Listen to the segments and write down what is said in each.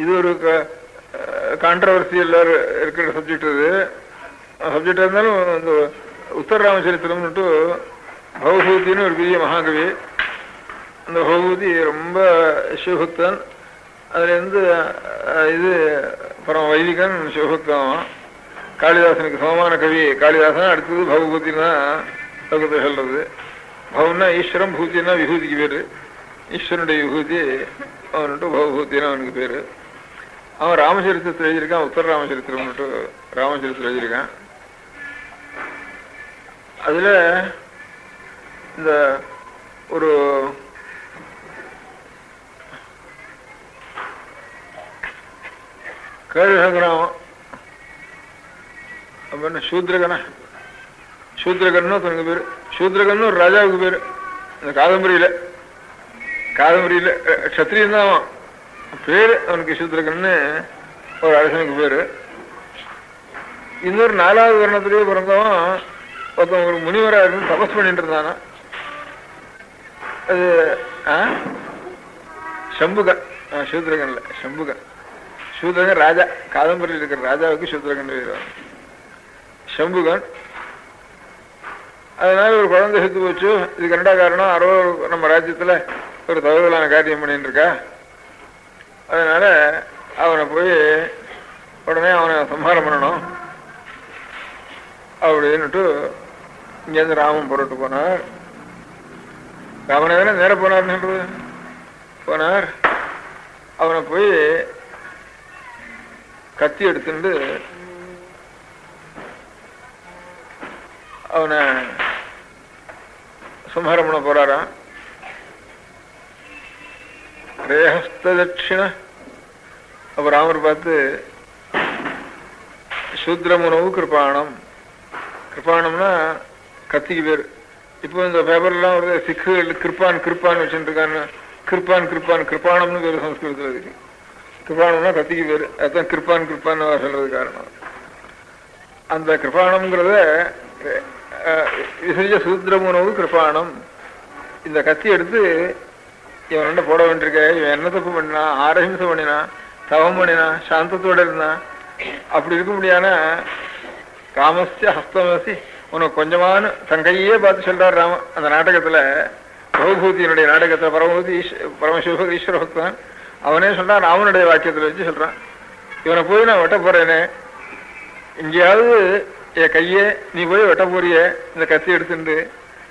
இது ஒரு கான்ட்ரவர்சியல் இருக்கிற சப்ஜெக்ட் இது சப்ஜெக்டாக இருந்தாலும் இந்த உத்தர ராமச்சரித்திரம்னுட்டு பௌபூதின்னு ஒரு பெரிய மகாகவி. அந்த பௌபூதி ரொம்ப சிவபக்தன். அதுலேருந்து இது அப்புறம் வைதிகன் சிவபக்தன் காளிதாசனுக்கு சமமான கவி. காளிதாசன் அடுத்தது பகவதினா பகவத்தை சொல்றது. பவுன்னா ஈஸ்வரம் பூத்தின்னா விபூதிக்கு பேர். ஈஸ்வரனுடைய விபூதி அவனுட்டு பகவதினா அவனுக்கு பேர். அவன் ராமச்சரித்திரத்தில் எழுதியிருக்கான் உத்தர ராமச்சரித்திரம்னுட்டு ராமச்சரித்திரம் எழுதியிருக்கான். அதுல இந்த ஒரு கேழ்வக அப்படின்னு அப்ப சூத்ரகனா சூத்ரகன்னு ஒருத்தனுக்கு பேரு சூத்ரகன்னு ஒரு ராஜாவுக்கு பேரு. இந்த காதம்பரியில காதம்பரியில அஹ், க்ஷத்ரியன் தான் அவன். பேர் அவனுக்கு சூத்திரகன்னு ஒரு அரசனுக்கு பேரு. இன்னொரு நாலாவது வருணத்திலேயே பிறந்தவன் ஒருத்தன் ஒரு முனிவராக இருந்து தபஸ் பண்ணிட்டு இருந்தானா. அது ஆ? சம்புகன். ஆ, சூத்ரகன் சம்புகன். சூத்ரகன் ராஜா. காதம்பரியில் இருக்கிற ராஜாவுக்கு சூத்திரகன் பேரு. சம்புகன். அதனால ஒரு குழந்தை செத்து போச்சு. இதுக்கு கன்னடா காரணம்? அரோ நம்ம ராஜ்யத்துல ஒரு தவறுதலான காரியம் பண்ணிட்டு இருக்கா? அதனால அவனை போய் உடனே அவனை சம்ஹாரம் பண்ணணும். அப்படின்னுட்டு இங்கேருந்து ராமன் புறட்டு போனார். ராமனை தானே நேர போனார்ன்றது போனார். அவனை போய் கத்தி எடுத்துட்டு அவனை சம்ஹாரம் பண்ண போறாராம். ரேஹஸ்த தட்சிண அப்ப ராமர் பார்த்து சூத்ரமுனவு கிருபாணம். கிருபாணம்னா கத்திக்கு பேர். இப்போ இந்த பேப்பர்லாம் வருது சிக்குகள் கிருப்பான் கிருப்பான் வச்சுருக்காங்க கிருப்பான் கிருப்பான் கிருபாணம்னு பேர் சம்ஸ்கிருதத்தில் இருக்கு. கிருபாணம்னா கத்திக்கு பேர். அதுதான் கிருப்பான் கிருப்பான் சொல்றது காரணம். அந்த கிருபாணம்ங்கிறத அஹ், விசேஷ சூத்ரமுனவு கிருபாணம். இந்த கத்தி எடுத்து இவன் என்ன போட வேண்டியிருக்க இவன் என்ன தப்பு பண்ணினா ஆரஹிம்சம் பண்ணினான். தவம் பண்ணினா சாந்தத்தோட இருந்தான் அப்படி இருக்க முடியாத காமஸ்ய ஹஸ்தமசி உனக்கு கொஞ்சமான தன் கையே பார்த்து சொல்றார் ராம. அந்த நாடகத்துல பரமபூதியினுடைய நாடகத்துல பரமபூதி ஈஸ்- பரமசிவ ஈஸ்வர பக்தான் அவனே சொல்றான் ராமனுடைய வாக்கியத்துல வச்சு சொல்றான். இவனை போய் நான் வெட்ட போறேனே. எங்கேயாவது என் கையே நீ போய் வெட்ட போறிய? இந்த கத்தி எடுத்துட்டு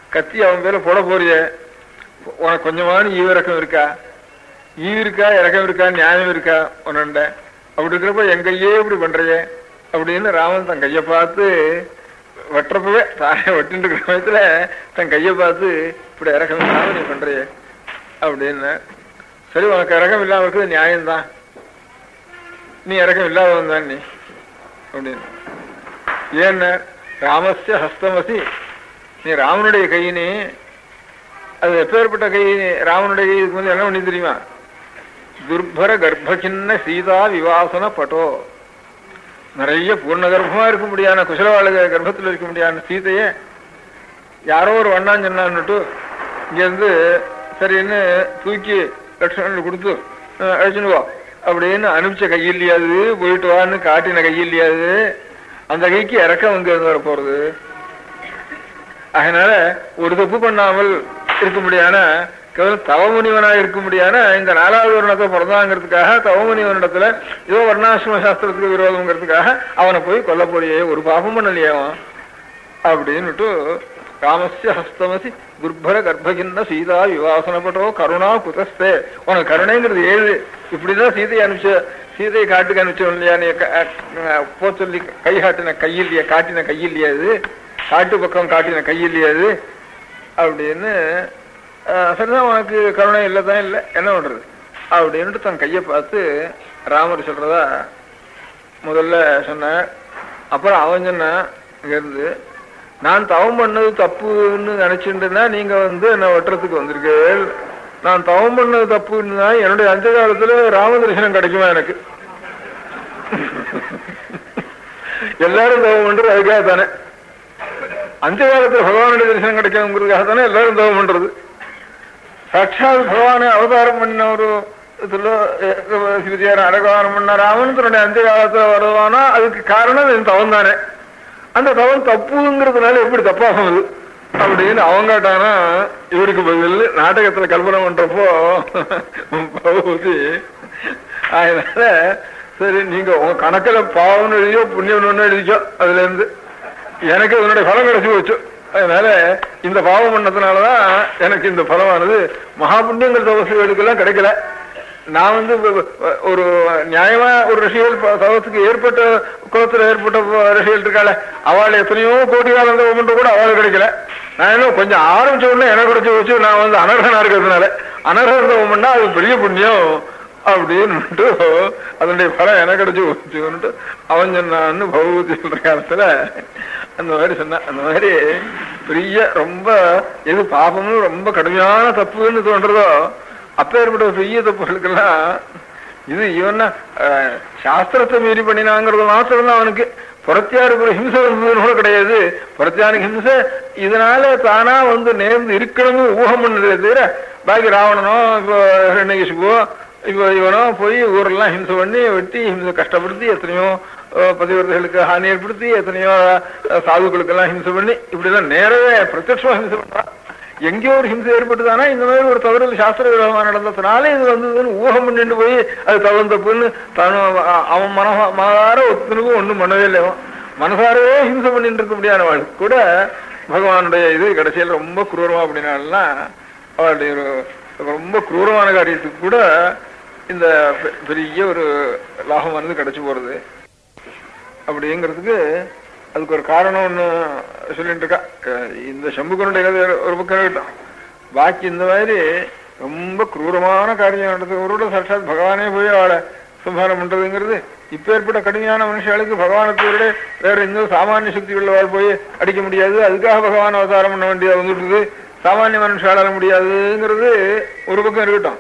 கத்தி அவன் பேர போட போறிய? உனக்கு கொஞ்சமான ஈவிரக்கம் இருக்கா? ஈ இருக்கா இறக்கம் இருக்கா நியாயம் இருக்கா உன்னண்ட அப்படி இருக்கிறப்ப என் கையே இப்படி பண்றையே? அப்படின்னு ராமன் தன் கையை பார்த்து வெட்டுறப்பவே தானே வெட்டிட்டு இருக்கிற சமயத்துல தன் கையை பார்த்து இப்படி இறக்கம் இல்லாம நீ பண்றையே? அப்படின்னு. சரி உனக்கு இறக்கம் இல்லாம இருக்குது நியாயம்தான். நீ இறக்கம் இல்லாதவன் தான் நீ. அப்படின்னு. ஏன்ன ராமஸ்ய ஹஸ்தமசி. நீ ராமனுடைய கையினே அது எப்பேற்பட்ட கை ராமனுடைய கை இதுக்கு வந்து என்ன பண்ணி தெரியுமா? துர்பர கர்ப்பகின்ன சீதா விவாசன பட்டோ. நிறைய பூர்ண கர்ப்பமா இருக்க முடியாத குசலவாழ கர்ப்பத்தில் இருக்க முடியாத சீதையே. யாரோ ஒரு வண்ணான் சொன்னான்னுட்டு இங்கேருந்து சரின்னு தூக்கி லட்சுமணன் கொடுத்து அஹ், அழைச்சுன்னு வா. அப்படின்னு அனுப்பிச்ச கையில்லையாது போயிட்டு வான்னு காட்டின கையில்லையாது அந்த கைக்கு இறக்கம் இங்கேருந்து வர போறது அதனால ஒரு தப்பு பண்ணாமல் இருக்க முடியாத கேவலம் தவமுனிவனாக இருக்க முடியாத இந்த நாலாவது வருணத்தை பிறந்தாங்கிறதுக்காக தவமுனிவனிடத்துல ஏதோ வர்ணாசிரம சாஸ்திரத்துக்கு விரோதம்ங்கிறதுக்காக அவனை போய் கொல்ல போறியே ஒரு பாபம் பண்ணலையாவும் அப்படின்னுட்டு ராமஸ்ய ஹஸ்தமசி துர்பர கர்ப்பகின்ன சீதா விவாசனப்பட்டோ கருணா குதஸ்தே. உனக்கு கருணைங்கிறது ஏழு. இப்படிதான் சீதையை அனுப்பிச்ச சீதையை காட்டுக்கு அனுப்பிச்சோம் இல்லையா நீ க- போ சொல்லி கை காட்டின கையில்லையா காட்டின கையில்லையா இது காட்டு பக்கம் காட்டின கையில்லையா இது அப்படின்னு சரிதான் உனக்கு கருணை இல்லை தான் இல்லை. என்ன பண்ணுறது அப்படின்ட்டு தன் கையை பார்த்து ராமர் சொல்றதா முதல்ல சொன்னேன். அப்புறம் அவன் சொன்னான் இங்கேருந்து நான் தவம் பண்ணது தப்புன்னு நினைச்சுட்டுனா நீங்க வந்து என்ன வெட்டுறதுக்கு வந்திருக்கீர்கள். நான் தவம் பண்ணது தப்புன்னா என்னுடைய அந்த காலத்துல ராம தரிசனம் கிடைக்குமா எனக்கு? எல்லாரும் தவம் பண்றது அதுக்காக தானே அந்த காலத்துல பகவானுடைய தரிசனம் கிடைக்கணுங்கிறதுக்காக தானே எல்லாரும் தவம் பண்றது. சாட்சாத் பகவானை அவதாரம் பண்ண ஒரு சிவஜியார் அடகாரம் பண்ண ராமன் தன்னுடைய அந்த காலத்துல வருவானா அதுக்கு காரணம் என் தவம் தானே. அந்த தவம் தப்புங்கிறதுனால எப்படி தப்பாகுது அப்படின்னு அவங்கட்டானா இவருக்கு பதில் நாடகத்துல கல்பனை பண்றப்போ பகவதி அதனால சரி நீங்க உங்க கணக்கில் பாவம் எழுதியோ புண்ணியம் ஒன்று எழுதிச்சோ அதுல இருந்து. எனக்கு இதனுடைய பலம் கிடைச்சி போச்சு. அதனால இந்த பாவம் பண்ணதுனாலதான் எனக்கு இந்த பலமானது. மகாபுண்ணியங்கள் தவசுகளுக்கெல்லாம் கிடைக்கல. நான் வந்து ஒரு நியாயமா ஒரு ரிஷிகள் ப- தவத்துக்கு ஏற்பட்ட குளத்துல ஏற்பட்ட ரிஷிகள் இருக்காள அவள் எத்தனையோ கோடி காலம் தவம் கூட அவள் கிடைக்கல. நான் இன்னும் கொஞ்சம் ஆரம்பிச்ச உடனே எனக்கு கிடைச்சி வச்சு நான் வந்து அனர்ஹனா இருக்கிறதுனால அனர்ஹன் தவம் அது பெரிய புண்ணியம் அப்படின்னுட்டு அதனுடைய பலம் எனக்கு கிடைச்சி வச்சுன்னுட்டு அவன் சொன்னான்னு பகவதி சொல்ற காலத்துல அந்த மாதிரி சொன்ன அந்த மாதிரி பெரிய ரொம்ப எது பாபமும் ரொம்ப கடுமையான தப்புன்னு தோன்றதோ அப்பேற்பட்ட பெரிய தப்புகளுக்கெல்லாம் இது இவன் சாஸ்திரத்தை மீறி பண்ணினாங்கிறது மாத்திரம் தான் அவனுக்கு. புறத்தியாருக்கு ஒரு ஹிம்சை வந்ததுன்னு கூட கிடையாது. புறத்தியாருக்கு ஹிம்சை இதனால தானா வந்து நேர்ந்து இருக்கணும்னு ஊகம் பண்ணதே தவிர பாக்கி ராவணனோ இப்போ ஹிரண்யகிஷுவோ இப்போ இவனோ போய் ஊரெல்லாம் ஹிம்சை பண்ணி வெட்டி ஹிம்சை கஷ்டப்படுத்தி எத்தனையோ பதிவிரதைகளுக்கு ஹானி ஏற்படுத்தி எத்தனையோ அஹ், சாதுக்களுக்கெல்லாம் ஹிம்சை பண்ணி இப்படிதான் நேரவே பிரத்யட்சமா ஹிம்சை பண்றான் எங்கேயோ ஒரு ஹிம்சை ஏற்பட்டுதானா? இந்த மாதிரி ஒரு தவறு சாஸ்திர விரோதமா நடந்ததுனால இது வந்ததுன்னு ஊகம் பண்ணிட்டு போய் அது தவறு தப்புன்னு அவன் மன மனதார ஒத்துனுக்கும் ஒண்ணும் பண்ணவே இல்லை. அவன் மனசாரவே ஹிம்சை பண்ணிட்டு இருக்க முடியாத வாழ் கூட பகவானுடைய இது கடைசியில் ரொம்ப குரூரமா அப்படின்னாலாம் அவளுடைய ஒரு ரொம்ப குரூரமான காரியத்துக்கு கூட இந்த பெ- பெரிய ஒரு லாபமானது கிடைச்சி போறது. அப்படிங்கிறதுக்கு அதுக்கு ஒரு காரணம் ஒன்று சொல்லிட்டு இருக்கா. இந்த சம்புக்கனுடைய கதை ஒரு பக்கம் இருக்கட்டும். பாக்கி இந்த மாதிரி ரொம்ப குரூரமான காரியம் நடந்தவரோட சாட்சாத் பகவானே போய் அவளை சம்ஹாரம் பண்றதுங்கிறது இப்ப ஏற்பட்ட கடுமையான மனுஷாளுக்கு பகவானத்தோட வேற எந்த சாமானிய சக்தி உள்ளவாள் போய் அடிக்க முடியாது. அதுக்காக பகவான் அவதாரம் பண்ண வேண்டியதாக வந்துட்டு சாமானிய மனுஷாளால முடியாதுங்கிறது ஒரு பக்கம் இருக்கட்டும்.